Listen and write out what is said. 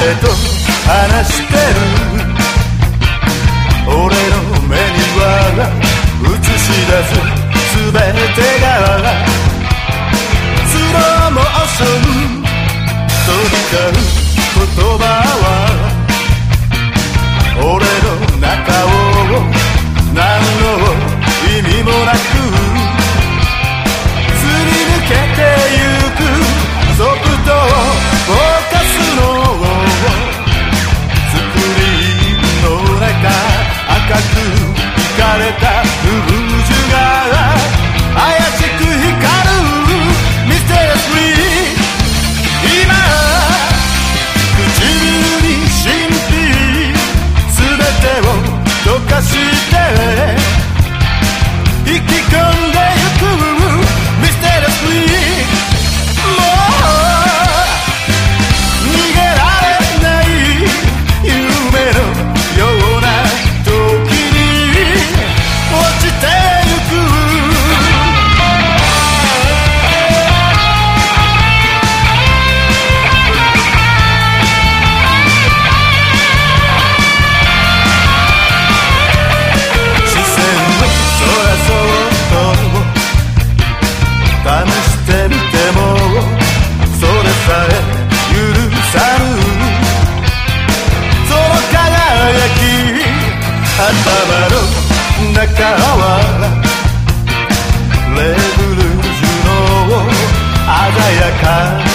誰と話してる？俺の目には映し出す全てがスローモーション飛び交う言葉。の中はレブルジュの鮮やか